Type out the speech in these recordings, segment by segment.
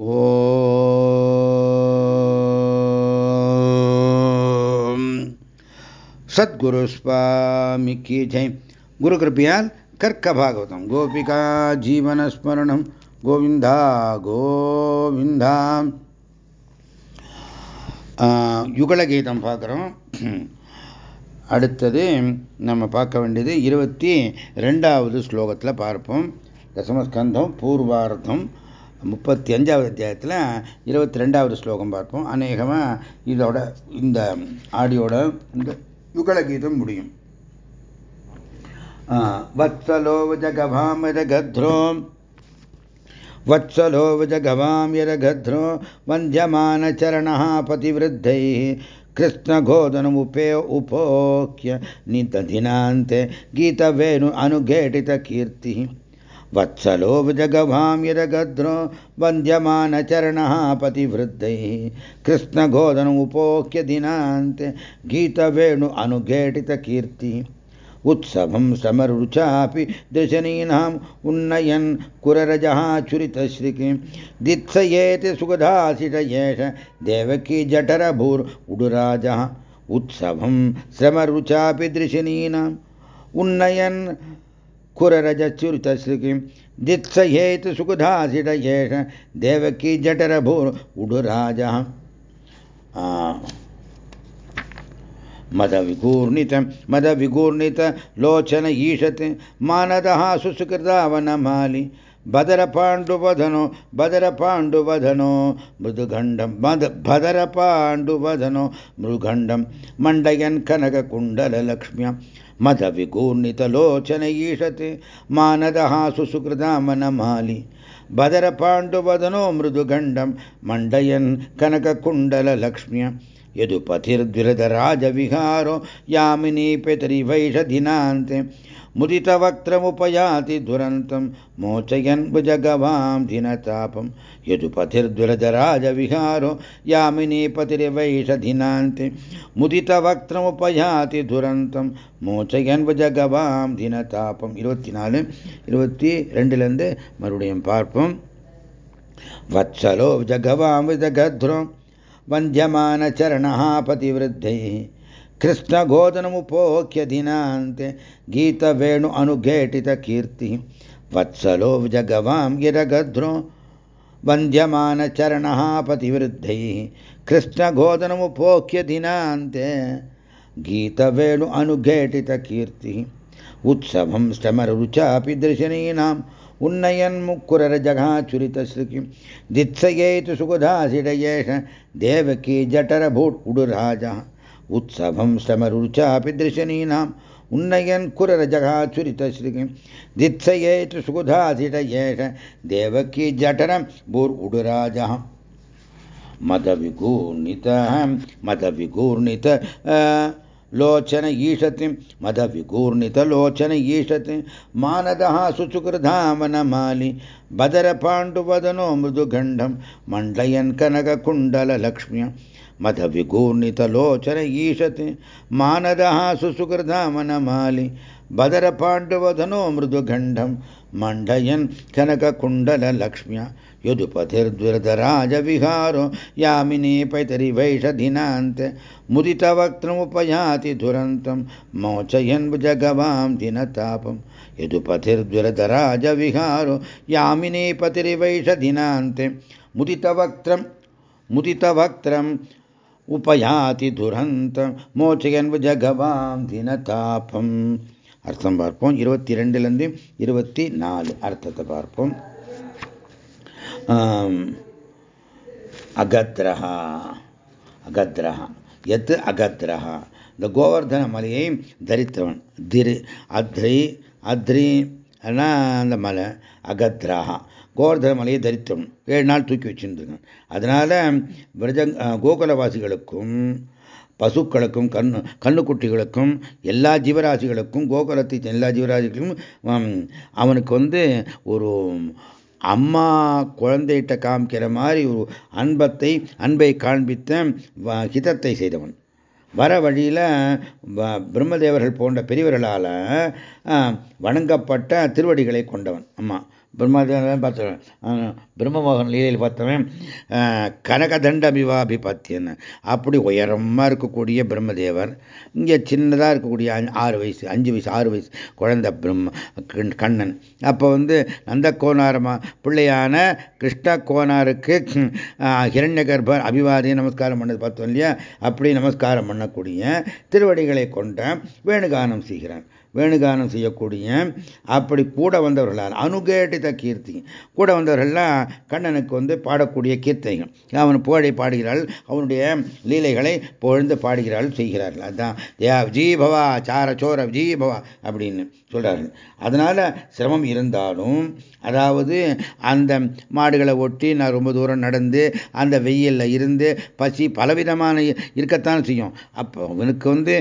ஓம். சத்குரு சுவாமிக்கு ஜெய். குரு கிருப்பியால் கர்க்க பாகவதம். கோபிகா ஜீவனஸ்மரணம் கோவிந்தா கோவிந்தா. யுகலகீதம் பார்க்குறோம். அடுத்தது நம்ம பார்க்க வேண்டியது இருபத்தி ரெண்டாவது ஸ்லோகத்தில் பார்ப்போம். தசமஸ்கந்தம் பூர்வார்த்தம். முப்பத்தி அஞ்சாவது அத்தியாயத்தில் இருபத்தி ரெண்டாவது ஸ்லோகம் பார்ப்போம் அநேகமாக இதோட இந்த ஆடியோட இந்த யுகலகீதம் முடியும் வத்சலோ ஜகவாம் ரகத்ரோ वत्सलो जगवां यरगध्रो वन्द्यमानचरणः पतिवृद्धैः कृष्णगोदनमुपे उपोक्य निदधिनान्ते गीतवेणु अनुघेटितकीर्तिः वत्सलो जगवां यरगद्रो वन्द्यमानचरणः पतिवृद्धैः कृष्णगोदनमुपोक्य दिनान्ते गीतवेणु अनुघेटितकीर्तिः उत्सवं समरुचापि दृशनीनाम् उन्नयन् कुररजः चुरितश्रिकिं दित्सयेति सुगधासित एष देवकी जठरभूर् उडुराजः उत्सवं श्रमरुचापि दृशनीनाम् उन्नयन् कुररजचुरितश्रिकिं दित्सयेति सुगधासित एष देवकी जठरभूर् उडुराजः मदविगूर्णित मदविगूर्णित लोचन ईशत् मानदः सुसुकृतावनमालि बदरपाण्डुवधनो बदरपाण्डुवधनो मृदुगण्डं मद भदरपाण्डुवधनो मृगण्डं मण्डयन् कनककुण्डललक्ष्म्या मदविगूर्णितलोचन ईशत् मानदः सुसुकृतामनमालि बदरपाण्डुवदनो मृदुगण्डं मण्डयन् कनककुण्डललक्ष्म्या यदुपथिर्द्विरदराजविहारो यामिनीपितरिवैषधिनान्ते मुदितवक्त्रमुपयाति दुरन्तं मोचयन् भुजगवां दिनतापं यदुपथिर्द्विरदराजविहारो यामिनीपतिरिवैषधिनान्ते मुदितवक्त्रमुपयाति दुरन्तं மோச்சயன் ஜகவாம் தினதாபம் இருபத்தி நாலு இருபத்தி ரெண்டுலேருந்து மறுபடியும் பார்ப்போம் வத்சலோ ஜகவாம் விதகத்ரோம் वन्द्यमानचरणः पतिवृद्धैः कृष्णगोदनमुपोक्य दिनान्ते गीतवेणु अनुघेटितकीर्तिः वत्सलो जगवां गिरगध्रो वन्द्यमानचरणः पतिवृद्धैः कृष्णगोदनमुपोक्य दिनान्ते गीतवेणु अनुघेटितकीर्तिः उत्सवं श्रमरुचापि दर्शनीनाम् उन्नयन्मुक्कुररजघाचुरितश्रुकिं दित्सयेतु सुगधासिडयेष देवकी जठरभूट् उडुराजः उत्सवं श्रमरुचापि दृशनीनाम् उन्नयन् कुररजघाचुरितश्रुकिं दित्सयेतु सुगधासिडयेष देवकी जठरं भूर् उडुराजः मदविगूर्णितः मदविगूर्णित लोचन ईशति मदविगूर्णितलोचन ईशति मानदः सुचुकृधामनमालि बदरपाण्डुवदनो मृदुगण्डं मण्डयन् कनककुण्डललक्ष्म्य। मदविगूर्णितलोचन ईशति मानदः सुसुकृधामनमालि बदरपाण्डुवदनो मृदुगण्डं मण्डयन् कनककुण्डललक्ष्म्या यदुपथिर्द्विरदराजविहारो यामिनी पैतरिवैषधिनान्ते मुदितवक्त्रमुपयाति दुरन्तं मोचयन् जगवां दिनतापं यदुपथिर्द्विरदराजविहारो यामिनी पतिरिवैषधिनान्ते मुदितवक्त्रं मुदितवक्त्रम् உபயாதி துரந்தம். மோச்சகன்பு ஜகவாம் தினதாபம். அர்த்தம் பார்ப்போம். இருபத்தி ரெண்டுலேருந்து இருபத்தி நாலு அர்த்தத்தை பார்ப்போம். அகத்ரஹா. அகத்ரஹா. எத் அகத்ரஹா. இந்த கோவர்தன மலையை தரித்தவன் திரு அத்ரி அத்ரி அந்த மலை. அகத்ராகா கோவர்தன மலையை தரித்தம் ஏழு நாள் தூக்கி வச்சுருந்துருக்கான் அதனால விரஜ கோகுலவாசிகளுக்கும் பசுக்களுக்கும் கண்ணு கண்ணுக்குட்டிகளுக்கும் எல்லா ஜீவராசிகளுக்கும் கோகுலத்தை எல்லா ஜீவராசிகளுக்கும் அவனுக்கு வந்து ஒரு அம்மா குழந்தைகிட்ட காமிக்கிற மாதிரி ஒரு அன்பத்தை அன்பை காண்பித்த ஹிதத்தை செய்தவன். வர வழியில் பிரம்மதேவர்கள் போன்ற பெரியவர்களால் வணங்கப்பட்ட திருவடிகளை கொண்டவன் அம்மா. பிரம்மதேவன் பார்த்தேன் பிரம்மமோகன் லீலையில் பார்த்தவன் கனகதண்ட அபிவாபிபத்தியன் அப்படி உயரமாக இருக்கக்கூடிய பிரம்மதேவர் இங்கே சின்னதாக இருக்கக்கூடிய ஆறு வயசு அஞ்சு வயசு ஆறு வயசு குழந்தை பிரம்ம கண்ணன். அப்போ வந்து நந்த கோனாரமா பிள்ளையான கிருஷ்ண கோனாருக்கு ஹிரண்ய கர்ப்பர் அபிவாதியை நமஸ்காரம் பண்ணது பார்த்தோம் இல்லையா? அப்படி நமஸ்காரம் பண்ணக்கூடிய திருவடிகளை கொண்ட வேணுகானம் செய்கிறான். வேணுகானம் செய்யக்கூடிய அப்படி கூட வந்தவர்களால் அனுகேட்டித கீர்த்தி. கூட வந்தவர்கள்லாம் கண்ணனுக்கு வந்து பாடக்கூடிய கீர்த்தைகள். அவன் புகழை பாடுகிறாள் அவனுடைய லீலைகளை புகழ்ந்து பாடுகிறாள் செய்கிறார்கள். அதுதான் ஏ விஜீபவா சார சோர விஜீபவா அப்படின்னு சொல்கிறார்கள் அதனால் சிரமம் இருந்தாலும் அதாவது அந்த மாடுகளை ஒட்டி நான் ரொம்ப தூரம் நடந்து அந்த வெயிலில் இருந்து பசி பலவிதமான இருக்கத்தான் செய்யும். அப்போ அவனுக்கு வந்து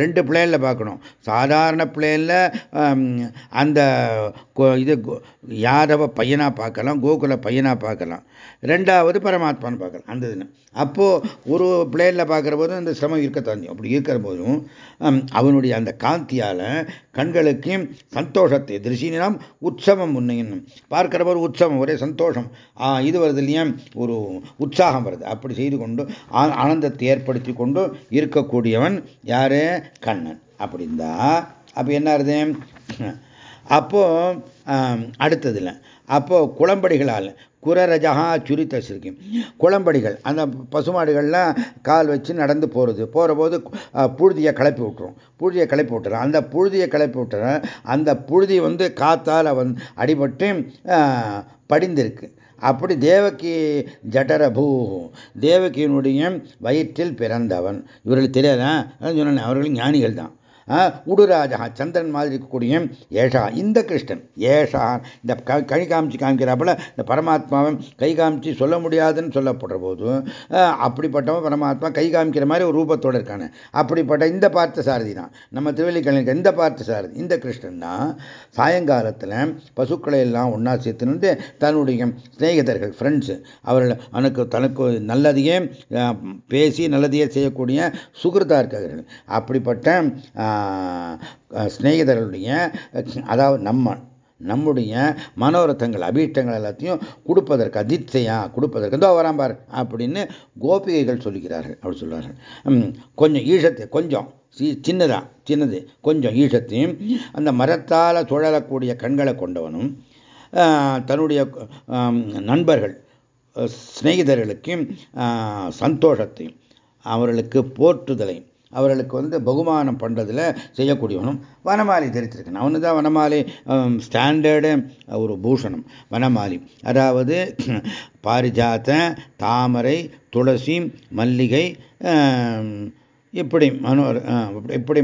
ரெண்டு பிளேனில் பார்க்கணும். சாதாரண பிளேனில் அந்த இது யாதவ பையனாக பார்க்கலாம் கோகுல பையனாக பார்க்கலாம். ரெண்டாவது பரமாத்மான்னு பார்க்கலாம். அந்த இதுன்னு அப்போது ஒரு பிளேனில் பார்க்குற போதும் இந்த சிரமம் இருக்கத்தான் செய்யும். அப்படி இருக்கிற போதும் அவனுடைய அந்த காந்தியால கண்களுக்கு சந்தோஷத்தை திருஷினம் உற்சவம் உன்னையும் பார்க்கிற ஒரு உற்சவம் ஒரே சந்தோஷம். இது வருது இல்லையா? ஒரு உற்சாகம் வருது. அப்படி செய்து கொண்டு ஆனந்தத்தை ஏற்படுத்தி கொண்டு இருக்கக்கூடியவன் யாரு? கண்ணன். அப்படிந்தா. அப்போ என்ன இருது அப்போ அடுத்ததுல. அப்போ குளம்படிகளால் குரரஜகா சுரித்த சிரிக்கும் குளம்படிகள் அந்த பசுமாடுகள்லாம் கால் வச்சு நடந்து போகிறது போகிற போது புழுதியை கிளப்பி விட்டுரும். புழுதியை கிளப்பி விட்டுறோம் அந்த புழுதியை கிளப்பி விட்டுறோம் அந்த புழுதி வந்து காத்தால் வந் அடிபட்டு படிந்திருக்கு. அப்படி தேவகி ஜடரபூ தேவகியினுடைய வயிற்றில் பிறந்தவன். இவர்களுக்கு தெரியாதான் சொன்னேன் அவர்கள் ஞானிகள் தான் உடுராஜா சந்திரன் மாதிரி இருக்கக்கூடிய ஏஷா இந்த கிருஷ்ணன் ஏஷா இந்த கை காமிச்சு காமிக்கிறாப்புல இந்த பரமாத்மாவை கை காமிச்சு சொல்ல முடியாதுன்னு சொல்லப்படுற போது அப்படிப்பட்டவன் பரமாத்மா கை காமிக்கிற மாதிரி ஒரு ரூபத்தோடு இருக்கானு. அப்படிப்பட்ட இந்த பார்த்த சாரதி தான். நம்ம திருவள்ளிக்கலைஞர் இந்த பார்த்த சாரதி இந்த கிருஷ்ணன் தான் சாயங்காலத்தில் பசுக்களை எல்லாம் ஒன்றா சேர்த்து வந்து தன்னுடைய சிநேகிதர்கள் ஃப்ரெண்ட்ஸு அவர்கள் அவனுக்கு தனக்கு நல்லதையே பேசி நல்லதையே செய்யக்கூடிய சுகிருதா இருக்கார்கள் அப்படிப்பட்ட சிநேகிதர்களுடைய அதாவது நம்ம நம்முடைய மனோரத்தங்கள் அபீஷ்டங்கள் எல்லாத்தையும் கொடுப்பதற்கு அதிர்ச்சையா கொடுப்பதற்கு இதோ வராம்பார் அப்படின்னு கோபிகைகள் சொல்லுகிறார்கள் அப்படி சொல்றார்கள் கொஞ்சம் ஈழத்தை கொஞ்சம் சின்னதா சின்னது கொஞ்சம் ஈழத்தையும் அந்த மரத்தால் சுழலக்கூடிய கண்களை கொண்டவனும் தன்னுடைய நண்பர்கள் சிநேகிதர்களுக்கும் சந்தோஷத்தையும் அவர்களுக்கு போற்றுதலையும் அவர்களுக்கு வந்து பகுமானம் பண்ணுறதுல செய்யக்கூடியவனும் வனமாலி தரித்திருக்கணும் அவனு தான் வனமாலி ஸ்டாண்டர்டு ஒரு பூஷணம் வனமாலி. அதாவது பாரிஜாத்த தாமரை துளசி மல்லிகை இப்படி மனோ இப்படி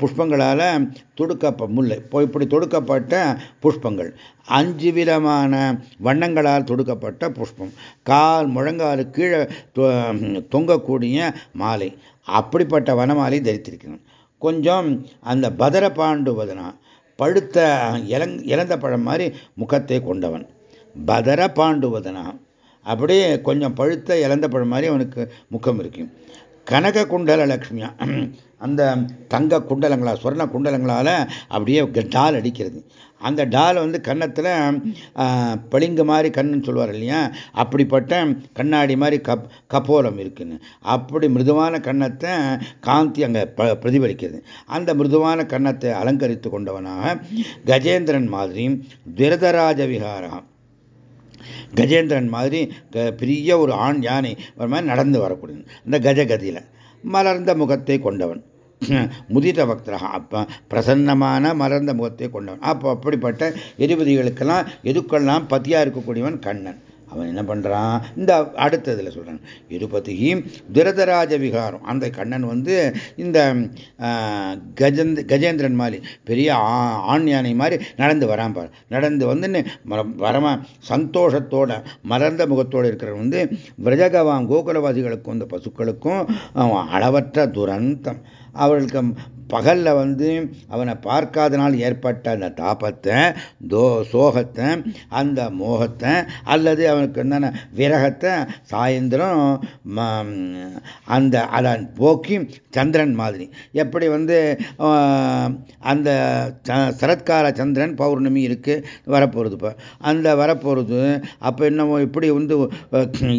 புஷ்பங்களால் தொடுக்க முல்லை இப்படி தொடுக்கப்பட்ட புஷ்பங்கள். அஞ்சு விதமான வண்ணங்களால் தொடுக்கப்பட்ட புஷ்பம். கால் முழங்கால் கீழே தொங்கக்கூடிய மாலை. அப்படிப்பட்ட வனமாலை தரித்திருக்கணும் கொஞ்சம் அந்த பதர பாண்டுவதனா பழுத்த இளங் இழந்த பழம் மாதிரி முகத்தை கொண்டவன். பதர பாண்டுவதனா அப்படியே கொஞ்சம் பழுத்த இழந்த பழம் மாதிரி அவனுக்கு முகம் இருக்கும். கனக குண்டல லக்ஷ்மியா அந்த தங்க குண்டலங்களா சொர்ண குண்டலங்களால் அப்படியே டால் அடிக்கிறது. அந்த டால் வந்து கன்னத்தில் பளிங்கு மாதிரி கண்ணுன்னு சொல்லுவார் இல்லையா? அப்படிப்பட்ட கண்ணாடி மாதிரி கப் கபோலம் இருக்குன்னு. அப்படி மிருதுவான கன்னத்தை காந்தி அங்கே பிரதிபலிக்கிறது. அந்த மிருதுவான கன்னத்தை அலங்கரித்து கொண்டவனாக கஜேந்திரன் மாதிரி துரதராஜ விகாரம் கஜேந்திரன் மாதிரி பெரிய ஒரு ஆண் யானை ஒரு மாதிரி நடந்து வரக்கூடியது இந்த கஜகதியில் மலர்ந்த முகத்தை கொண்டவன். முதித பக்தரா அப்போ பிரசன்னமான மறந்த முகத்தை கொண்டவன். அப்போ அப்படிப்பட்ட எதிபதிகளுக்கெல்லாம் எதுக்கெல்லாம் பதியாக இருக்கக்கூடியவன் கண்ணன். அவன் என்ன பண்ணுறான் இந்த அடுத்ததில் சொல்கிறான் இருபதி துரதராஜ விகாரம். அந்த கண்ணன் வந்து இந்த கஜந்த் கஜேந்திரன் மாதிரி பெரிய ஆண் யானை மாதிரி நடந்து வரான் பார். நடந்து வந்து வரம சந்தோஷத்தோட மலர்ந்த முகத்தோடு இருக்கிற வந்து விரஜகவான் கோகுலவாசிகளுக்கும் இந்த பசுக்களுக்கும் அளவற்ற துரந்தம் அவர்களுக்கு பகலில் வந்து அவனை பார்க்காதனால் ஏற்பட்ட அந்த தாபத்தை தோ சோகத்தை அந்த மோகத்தை அல்லது அவனுக்கு என்னென்ன விரகத்தை சாயந்தரம் அந்த அதன் போக்கி சந்திரன் மாதிரி. எப்படி வந்து அந்த சரத்கால சந்திரன் பௌர்ணமி இருக்கு வரப்போகிறது இப்போ. அந்த வரப்போகிறது அப்போ என்னமோ இப்படி வந்து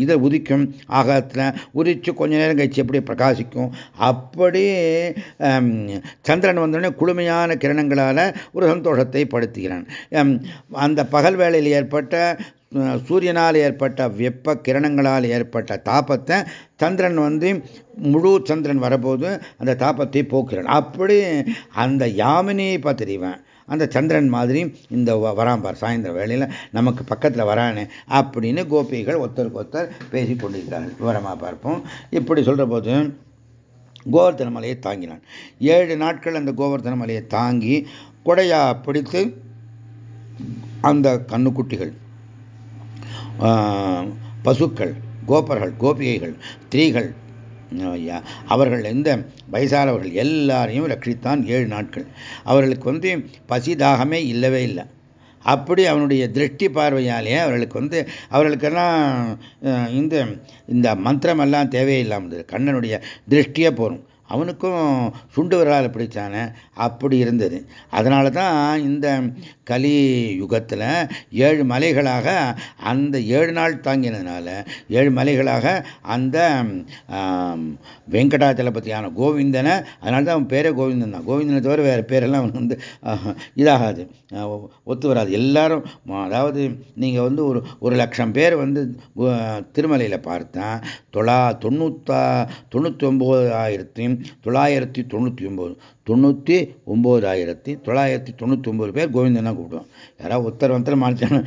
இதை உதிக்கும் ஆகத்தில் உதிச்சு கொஞ்ச நேரம் கழிச்சு எப்படி பிரகாசிக்கும். அப்படி சந்திரன் வந்தோடனே குளுமையான கிரணங்களால் ஒரு சந்தோஷத்தை படுத்துகிறான். அந்த பகல் வேளையில் ஏற்பட்ட சூரியனால் ஏற்பட்ட வெப்ப கிரணங்களால் ஏற்பட்ட தாபத்தை சந்திரன் வந்து முழு சந்திரன் வரபோது அந்த தாபத்தை போக்குறான் அப்படி அந்த யாமினியை பார்த்துறிவன் அந்த சந்திரன் மாதிரி இந்த வராம்பார் சாயந்தர வேளையில் நமக்கு பக்கத்தில் வரானே அப்படின்னு கோபிகள் ஒருத்தருக்கு ஒருத்தர் பேசி கொண்டிருக்கிறார்கள் விவரமாக பார்ப்போம். இப்படி சொல்கிற போது கோவர்தன மலையை தாங்கினான். ஏழு நாட்கள் அந்த கோவர்தன மலையை தாங்கி கொடையா பிடித்து அந்த கண்ணுக்குட்டிகள் பசுக்கள் கோபர்கள் கோபிகைகள் ஸ்திரீகள் அவர்கள் எந்த வயசானவர்கள் எல்லாரையும் ரட்சித்தான் ஏழு நாட்கள். அவர்களுக்கு வந்து பசி தாகமே இல்லவே இல்லை. அப்படி அவனுடைய திருஷ்டி பார்வையாலே அவர்களுக்கு வந்து அவர்களுக்கெல்லாம் இந்த இந்த மந்திரமெல்லாம் தேவையில்லாமல் கண்ணனுடைய திருஷ்டியே போகும் அவனுக்கும் சுண்டு விரலால் பிடிச்சானே அப்படி இருந்தது. அதனால தான் இந்த கலி யுகத்தில் ஏழு மலைகளாக அந்த ஏழு நாள் தாங்கினதுனால ஏழு மலைகளாக அந்த வெங்கடாச்சலபதியான கோவிந்தனை அதனால தான் அவன் பேரே கோவிந்தன் தான். கோவிந்தனை தவிர வேறு பேரெல்லாம் அவன் வந்து இதாகாது. ஒத்து வராது. எல்லாரும் அதாவது நீங்கள் வந்து ஒரு ஒரு லட்சம் பேர் வந்து திருமலையில் பார்த்தா தொள்ளா தொண்ணூத்தா தொண்ணூற்றி ஒம்பதாயிரத்தி தொள்ளாயிரத்தி தொண்ணூற்றி ஒம்பது தொண்ணூற்றி ஒம்பதாயிரத்தி தொள்ளாயிரத்தி தொண்ணூற்றி ஒம்பது பேர் கோவிந்தன் தான் கூப்பிடுவோம். யாராவது ஒருத்தர் ஒருத்தர் மானிச்சான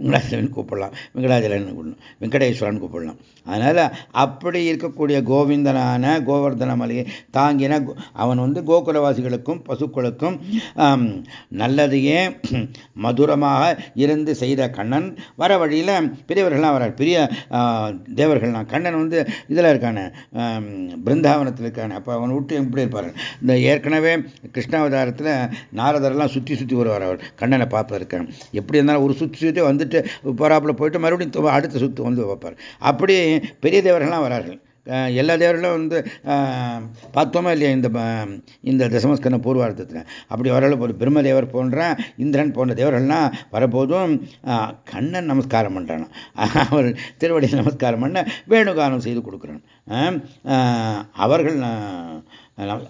வெங்கடாச்சலன் கூப்பிடலாம் வெங்கடாச்சலன் கூப்பிடணும் வெங்கடேஸ்வரன் கூப்பிடலாம். அதனால் அப்படி இருக்கக்கூடிய கோவிந்தனான கோவர்தன மலையை தாங்கின அவன் வந்து கோகுலவாசிகளுக்கும் பசுக்களுக்கும் நல்லதையே மதுரமாக இருந்து செய்த கண்ணன். வர வழியில் பெரியவர்கள்லாம் வரார். பெரிய தேவர்கள்லாம். கண்ணன் வந்து இதில் இருக்கான பிருந்தாவனத்தில் இருக்கான. அப்போ அவன் விட்டு எப்படி இருப்பார். இந்த ஏற்கனவே கிருஷ்ணாவதாரத்தில் நாரதரெல்லாம் சுற்றி சுற்றி வருவார் அவர். கண்ணனை பார்ப்பதற்கு எப்படி இருந்தாலும் ஒரு சுற்றி சுற்றி வந்துட்டு போறாப்புல போயிட்டு மறுபடியும் அடுத்த சுற்று வந்து பார்ப்பார் அப்படி பெரிய தேவர்கள்லாம் வரார்கள். எல்லா தேவர்களும் வந்து பார்த்தோமா இல்லையா இந்த இந்த தசமஸ்கந்த பூர்வார்த்தத்தில்? அப்படி வரல ஒரு பிரம்மதேவர் போன்ற இந்திரன் போன்ற தேவர்கள்லாம் வரபோதும் கண்ணன் நமஸ்காரம் பண்ணுறான் அவர் திருவடியில் நமஸ்காரம் பண்ண வேணுகானம் செய்து கொடுக்குறான். அவர்கள்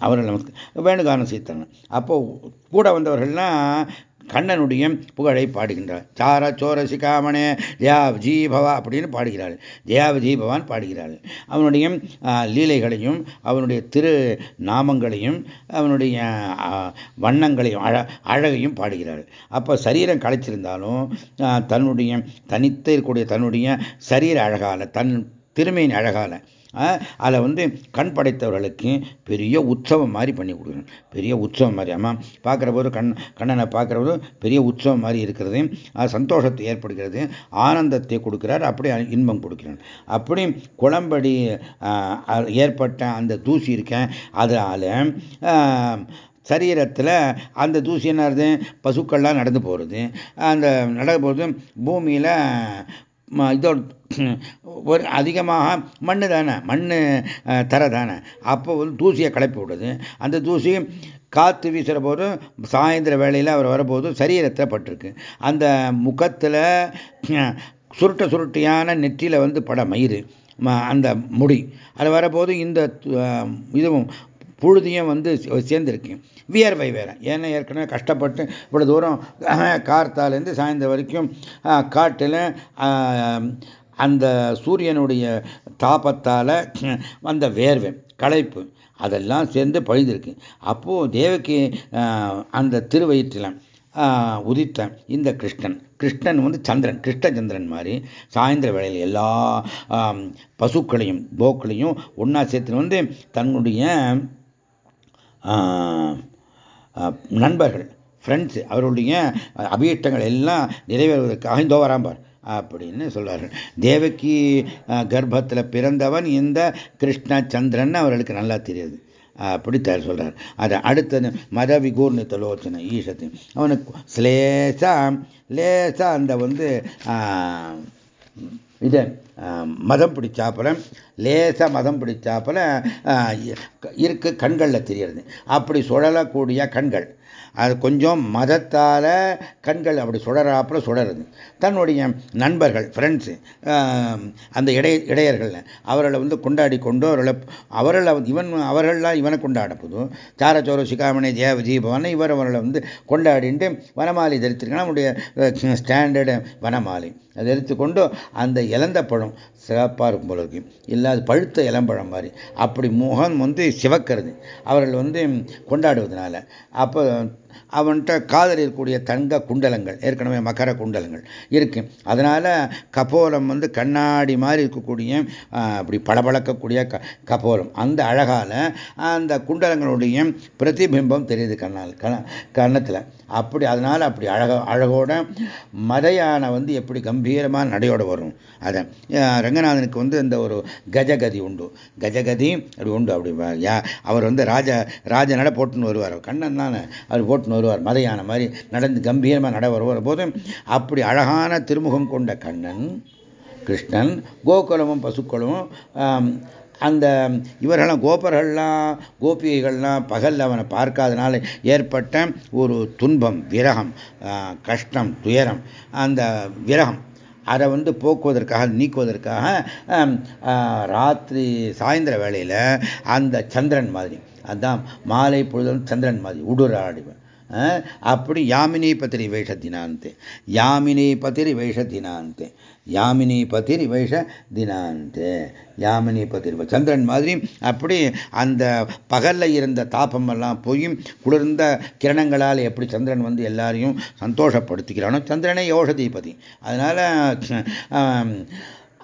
அவர்கள் நமஸ்காரம் வேணுகானம் செய்தாங்க அப்போ கூட வந்தவர்கள்லாம் கண்ணனுடைய புகழை பாடுகின்றார். சார சோர சிகாமணே ஜெயாவஜி பவா அப்படின்னு பாடுகிறாள். ஜெயாவஜி பவான் பாடுகிறாள். அவனுடைய லீலைகளையும் அவனுடைய திரு நாமங்களையும் அவனுடைய வண்ணங்களையும் அழ அழகையும் பாடுகிறாள். அப்போ சரீரம் களைச்சிருந்தாலும் தன்னுடைய தனித்து இருக்கக்கூடிய தன்னுடைய சரீர அழகால தன் திருமையின் அழகால அதில் வந்து கண் படைத்தவர்களுக்கு பெரிய உற்சவம் மாதிரி பண்ணி கொடுக்கணும். பெரிய உற்சவம் மாதிரி. ஆமாம் பார்க்குற போது கண் கண்ணனை பார்க்குற போது பெரிய உற்சவம் மாதிரி இருக்கிறது. சந்தோஷத்தை ஏற்படுகிறது. ஆனந்தத்தை கொடுக்கிறார். அப்படி இன்பம் கொடுக்கிறார். அப்படி குளம்படி ஏற்பட்ட அந்த தூசி இருக்கேன் அதனால் சரீரத்தில் அந்த தூசி என்ன பசுக்கள்லாம் நடந்து போகிறது அந்த நடந்து போகிறது பூமியில் இதோட ஒரு அதிகமாக மண் தானே மண் தர தானே. அப்போ வந்து தூசியை கலப்பி விடுது. அந்த தூசி காற்று வீசுகிற போதும் சாயந்தர வேளையில் அவர் வரும்போது சரீரத்தில் பட்டிருக்கு. அந்த முகத்தில் சுருட்ட சுருட்டியான நெற்றியில் வந்து பட மயிறு அந்த முடி. அது வரபோது இந்த இதுவும் புழுதியும் வந்து சேர்ந்துருக்கு. வியர்வை வேறு. ஏன்னா ஏற்கனவே கஷ்டப்பட்டு இவ்வளோ தூரம் கார்த்தாலேருந்து சாயந்தரம் வரைக்கும் காட்டில் அந்த சூரியனுடைய தாபத்தால் வந்த வேர்வை களைப்பு அதெல்லாம் சேர்ந்து பழிந்திருக்கு அப்போது தேவகி அந்த திருவயிற்றில் உதித்த இந்த கிருஷ்ணன் கிருஷ்ணன் வந்து சந்திரன் கிருஷ்ணச்சந்திரன் மாதிரி சாயந்தர வேளையில் எல்லா பசுக்களையும் போக்களையும் ஒன்றா சேர்த்து வந்து தன்னுடைய நண்பர்கள் ஃப்ரெண்ட்ஸ் அவருடைய அபீஷ்டங்கள் எல்லாம் நிறைவேறுவதற்காக இந்த வராம்பார் அப்படின்னு சொல்றார்கள் தேவகி கர்ப்பத்தில் பிறந்தவன் இந்த கிருஷ்ண சந்திரன் அவர்களுக்கு நல்லா தெரியுது அப்படி சொல்றார். அதை அடுத்தது மத விகூர்ணித்த லோச்சனை ஈஷத்து அவனுக்கு லேசா லேசா அந்த வந்து இது மதம் பிடிச்சாப்புல லேசாக மதம் பிடிச்சாப்புல இருக்கு கண்களில் தெரியறது. அப்படி சுழலக்கூடிய கண்கள். அது கொஞ்சம் மதத்தால் கண்கள் அப்படி சுடராப்புல சுடருது. தன்னுடைய நண்பர்கள் ஃப்ரெண்ட்ஸு அந்த இடை இடையர்கள் அவர்களை வந்து கொண்டாடி கொண்டு அவர்களை அவர்களை இவன் அவர்கள்லாம் இவனை கொண்டாட போதும். சாரச்சோர சிகாமணி தேவ தீபவன் இவர் அவர்களை வந்து கொண்டாடிட்டு வனமாலை தரித்திருக்கணும் அவனுடைய ஸ்டாண்டர்டு வனமாலை. அதை எடுத்துக்கொண்டு அந்த இழந்த பழம் சிறப்பாக இருக்கும் போல இருக்கு. இல்லை அது பழுத்த இளம்பழம் மாதிரி. அப்படி முகம் வந்து சிவக்கிறது அவர்கள் வந்து கொண்டாடுவதனால. அப்போ அவன்கிட்ட காதல் இருக்கக்கூடிய தங்க குண்டலங்கள் ஏற்கனவே மகர குண்டலங்கள் இருக்கு. அதனால கபோலம் வந்து கண்ணாடி மாதிரி இருக்கக்கூடிய அப்படி பளபளக்கக்கூடிய க கபோலம். அந்த அழகால அந்த குண்டலங்களுடைய பிரதிபிம்பம் தெரியுது கண்ணால் கண்ணத்தில் அப்படி அதனால அப்படி அழக அழகோட மதையான வந்து எப்படி கம்பீரமாக நடையோட வரும். அதை ரங்கநாதனுக்கு வந்து இந்த ஒரு கஜகதி உண்டு. கஜகதி அப்படி உண்டு அப்படி அவர் வந்து ராஜ ராஜ நட போட்டுன்னு வருவார். கண்ணன் தானே. அவர் ஓட்டுன்னு வருவார். மதையான மாதிரி நடந்து கம்பீரமாக நட வருவார் போதும் அப்படி அழகான திருமுகம் கொண்ட கண்ணன் கிருஷ்ணன் கோகுலமும் பசுக்களும் அந்த இவர்கள்லாம் கோபர்கள்லாம் கோபிகைகள்லாம் பகலில் அவனை பார்க்காதனால ஏற்பட்ட ஒரு துன்பம் விரகம் கஷ்டம் துயரம் அந்த விரகம். அதை வந்து போக்குவதற்காக நீக்குவதற்காக ராத்திரி சாயந்தர வேளையில் அந்த சந்திரன் மாதிரி அதான் மாலை பொழுதும் சந்திரன் மாதிரி உடுராடிவன். அப்படி யாமினி பத்திரி வேஷ தினாந்தே. யாமினி பத்திரி வேஷ தினாந்தே. யாமினி பத்திரி வேஷ தினாந்தே. யாமினி பத்திரி சந்திரன் மாதிரி அப்படி அந்த பகல்ல இருந்த தாபம் எல்லாம் போய் குளிர்ந்த கிரணங்களால் எப்படி சந்திரன் வந்து எல்லாரையும் சந்தோஷப்படுத்திக்கிறானோ சந்திரனே யோஷதிபதி. அதனால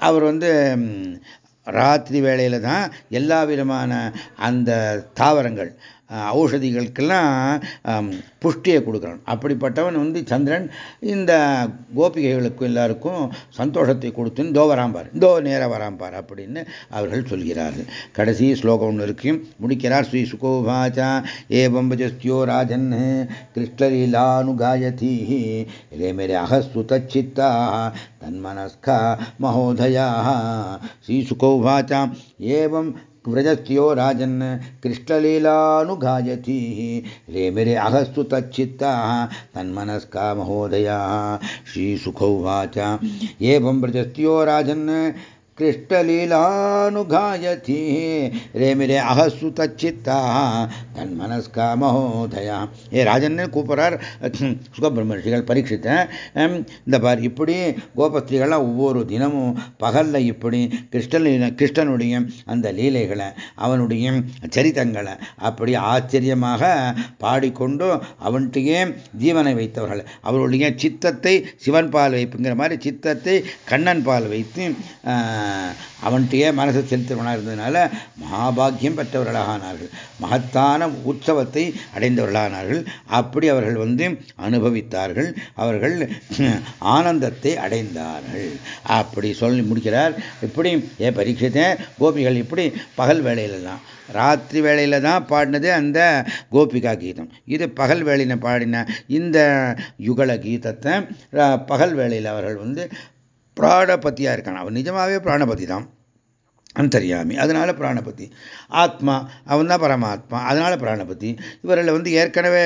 அவர் வந்து ராத்திரி வேளையில் தான் எல்லா விதமான அந்த தாவரங்கள் ஔஷதிகளுக்கெல்லாம் புஷ்டியை கொடுக்குறான். அப்படிப்பட்டவன் வந்து சந்திரன் இந்த கோபிகைகளுக்கும் எல்லாருக்கும் சந்தோஷத்தை கொடுத்துன்னு தோ வராம்பார் தோ நேராக வராம்பார் அப்படின்னு அவர்கள் சொல்கிறார்கள். கடைசி ஸ்லோகம் ஒன்று இருக்கு. முடிக்கிறார் ஸ்ரீ சுகோபாச்சா ஏவம் பஜஸ்தியோ ராஜன் கிருஷ்ணலீலானுகாயதி. இதே மேரே அகஸ்துதச்சித்தா தன்மனஸ்கா மகோதயா. ஸ்ரீ சுகோபாச்சா ஏவம் व्रजस्यो राजन् रे मेरे अहस्तु तच्चित्ताः तन्मनस्का महोदयाः श्रीसुखौवाच एवं व्रजस्यो राजन् रे मेरे अहसु தன் மனஸ்கா மகோதயா ஏ ராஜன்னு கூப்பிட்றார். சுகபிரமர்ஷிகள் பரீட்சித்தேன் இந்த பார் இப்படி கோபஸ்திரிகள்லாம் ஒவ்வொரு தினமும் பகலில் இப்படி கிருஷ்ணன் கிருஷ்ணனுடைய அந்த லீலைகளை அவனுடைய சரித்தங்களை அப்படி ஆச்சரியமாக பாடிக்கொண்டு அவன்கிட்டயே ஜீவனை வைத்தவர்கள். அவருடைய சித்தத்தை சிவன் பால் வைப்புங்கிற மாதிரி சித்தத்தை கண்ணன் பால் வைத்து அவன்கிட்டயே மனசை செலுத்தவனாக இருந்ததுனால மகாபாகியம் பெற்றவர்களாக ஆனார்கள் மகத்தான உற்சவத்தை அடைந்தவர்களானார்கள். அப்படி அவர்கள் வந்து அனுபவித்தார்கள். அவர்கள் ஆனந்தத்தை அடைந்தார்கள். அப்படி சொல்லி முடிக்கிறார். இப்படி ஏ பரீட்சத்தை கோபிகள் இப்படி பகல் வேலையிலலாம் ராத்திரி வேளையில தான் பாடினது அந்த கோபிகா கீதம். இது பகல் வேளையில பாடின இந்த யுகல கீதத்தை பகல் வேளையில் அவர்கள் வந்து பிராணபத்தியாக இருக்கான் அவன் நிஜமாவே பிராணபதி தான். அந்தரியாமி அதனால பிராணபதி. ஆத்மா அவன் தான் பரமாத்மா. அதனால பிராணபதி. இவரில் வந்து ஏற்கனவே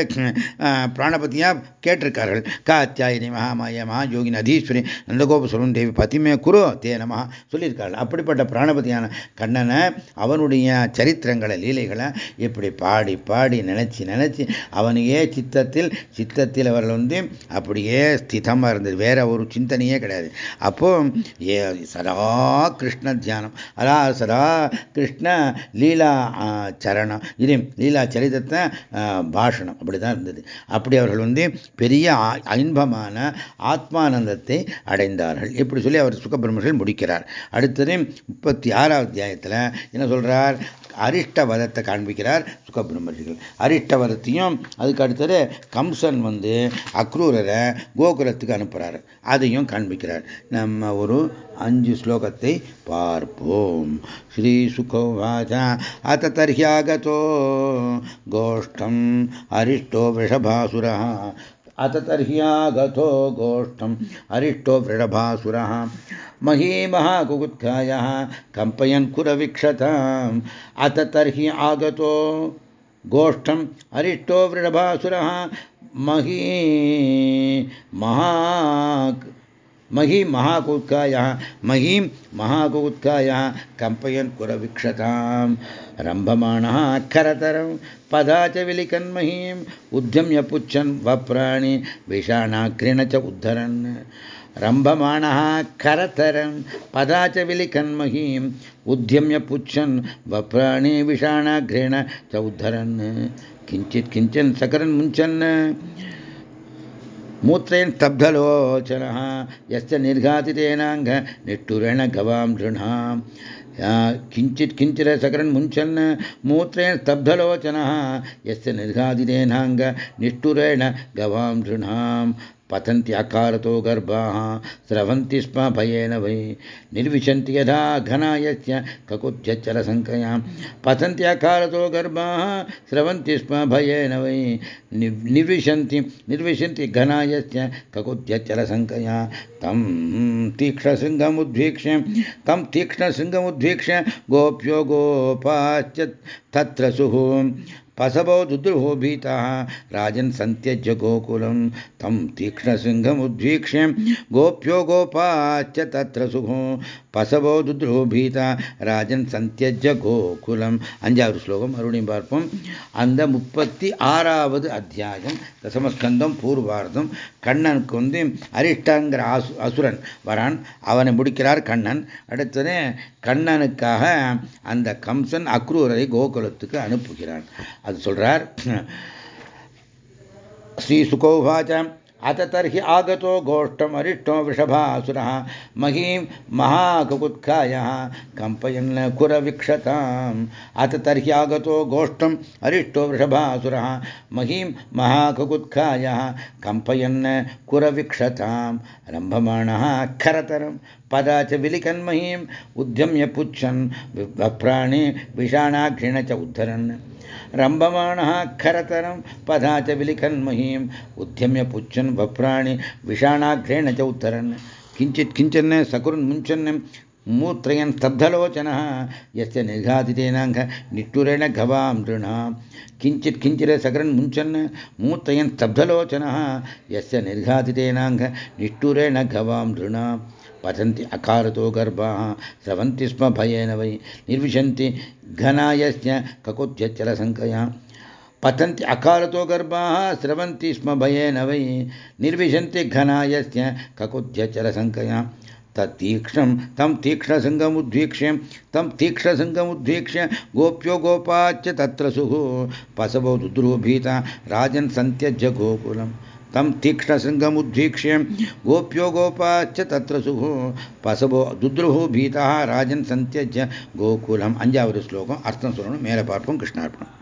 பிராணபதியாக கேட்டிருக்கார்கள். காத்தியாயினி மகாமாய மகா யோகின் அதீஸ்வரி நந்தகோபசுரன் தேவி பதிமே குரு தே நமஹா சொல்லியிருக்கார்கள். அப்படிப்பட்ட பிராணபதியான கண்ணனை அவனுடைய சரித்திரங்களை லீலைகளை இப்படி பாடி பாடி நினைச்சு நினைச்சு அவனையே சித்தத்தில் சித்தத்தில் அவர்கள் வந்து அப்படியே ஸ்திதமாக இருந்தது. வேற ஒரு சிந்தனையே கிடையாது. அப்போ ஏ சதா கிருஷ்ண தியானம். அதான் சதா கிருஷ்ண லீலா சரணம். இது லீலா சரிதத்தை பாஷணம். அப்படிதான் இருந்தது. அப்படி அவர்கள் வந்து பெரிய இன்பமான ஆத்மானந்தத்தை அடைந்தார்கள். இப்படி சொல்லி அவர் சுகபிரமர்கள் முடிக்கிறார். அடுத்தது முப்பத்தி ஆறாவது அத்தியாயத்தில் என்ன சொல்றார்? அரிஷ்டவதத்தை காண்பிக்கிறார் சுகபிரம்மர்கள் அரிஷ்டவதத்தையும் அதுக்கு அடுத்தது கம்சன் வந்து அக்ரூரரை கோகுலத்துக்கு அனுப்புகிறார் அதையும் காண்பிக்கிறார் நம்ம ஒரு அஞ்சு ஸ்லோகத்தை பார்ப்போம் ஸ்ரீ சுகோவாச்ச அத்த தர்ஹியாகதோ கோஷ்டம் அரிஷ்டோ விஷபாசுரா अत तर्ह्यागतो गोष्ठम् अरिष्टो वृषभासुरः महीमहाकुकुत्कायः कम्पयन् कुरवीक्षताम् अत तर्हि आगतो गोष्ठम् अरिष्टो वृषभासुरः मही महा मही महाकुत्कायः महीं महाकुत्कायः कम्पयन् कुरवीक्षताम् रम्भमाणः खरतरं पदा च विलिकन्महीम् उद्यम्य पुच्छन् वप्राणि, विषाणाग्रेण च उद्धरन्। रम्भमाणः खरतरं पदा च विलिकन्महीम् उद्यम्य पुच्छन् वप्राणि विषाणाग्रेण च उद्धरन् किञ्चित् किञ्चन सकरन् मुञ्चन् मूत्रेण स्तब्धलोचनः यस्य निर्घातितेनाङ्ग निष्ठुरेण गवां दृढाम् किञ्चित् किञ्चित् सकरन् मुञ्चन् मूत्रेण स्तब्धलोचनः यस्य निर्घातितेनाङ्ग निष्ठुरेण गवां दृढाम् पतन्ति अकारतो गर्भाः, स्रवन्ति स्म भयेन वै। निर्विशन्ति यथा घना यस्य ककुत्यच्चरसङ्कयां पतन्ति अकारतो गर्भाः, स्रवन्ति स्म भयेन वै। निर्विशन्ति निर्विशन्ति घना यस्य ककुत्यच्चरसङ्कया तं तीक्ष्णशृङ्गमुद्वीक्ष्य तं तीक्ष्णशृङ्गमुद्वीक्ष्य गोप्यो गोपाश्च तत्र सुः। पसवो दुद्रुहो भीतः राजन् सन्त्यज्य गोकुलं तं तीक्ष्णसिंहमुद्वीक्ष्य गोप्यो गोपाश्च तत्र सुखो பசவோ துத்ருஹோ பீதா ராஜன் சந்தியஜ கோகுலம் அஞ்சாவது ஸ்லோகம் மறுபடியும் பார்ப்போம் அந்த முப்பத்தி ஆறாவது அத்தியாயம் தசமஸ்கந்தம் பூர்வார்த்தம் கண்ணனுக்கு வந்து அரிஷ்டங்கிற அசு அசுரன் வரான் அவனை முடிக்கிறார் கண்ணன் அடுத்தது கண்ணனுக்காக அந்த கம்சன் அக்ரூரரை கோகுலத்துக்கு அனுப்புகிறான் அது சொல்றார் ஸ்ரீ சுகோவாச்ச अत तर्हि आगतो गोष्ठमरिष्टो वृषभासुरः महीं महाककुत्कायः कम्पयन् कुरवीक्षताम् अत तर्हि आगतो गोष्ठम् अरिष्टो वृषभासुरः महीं महाककुत्कायः कम्पयन् कुरवीक्षताम् रम्भमाणः खरतरं पदा च विलिकन्महीम् उद्यम्य पुच्छन् वप्राणि विषाणाघ्रिण च उद्धरन् रम्भमाणः खरतरं पदा च विलिखन्महीम् उद्यम्य पुच्छन् वप्राणि विषाणाघ्रेण च उत्तरन् किञ्चित् किञ्चन् सकुर्न् मुञ्चन् मूत्रयन् स्तब्धलोचनः यस्य निर्घातितेनाङ्घ निष्ठुरेण गवां नृणां किञ्चित् किञ्चित् सकरन् मुञ्चन् मूत्रयन् स्तब्धलोचनः यस्य निर्घातितेनाङ्घ निष्ठुरेण गवां नृणां पतन्ति अकारतो गर्भाः, स्रवन्ति स्म भयेन वै, निर्विशन्ति घनायस्य ककुत्यचलसङ्कया पतन्ति अकारतो गर्भाः, स्रवन्ति स्म भयेन वै, निर्विशन्ति घनायस्य ककुत्यचलसङ्कया तत्तीक्ष्णं तं तीक्ष्णसङ्गमुद्वीक्ष्य तं तीक्ष्णसङ्गमुद्वीक्ष्य गोप्यो गोपाच्च तत्र सुः, पशवो दुद्रो भीता राजन् सन्त्यज्य गोकुलम्। तं तीक्ष्णशृङ्गमुद्वीक्ष्य गोप्यो गोपाश्च तत्र सुः பசவோ துத்ருஹோ பீதா ராஜன் சந்தியஜ கோகுலம் அஞ்சாவது ஸ்லோகம் அர்த்தம் சொல்லணும் மேலே பார்ப்போம் கிருஷ்ணார்ப்பணம்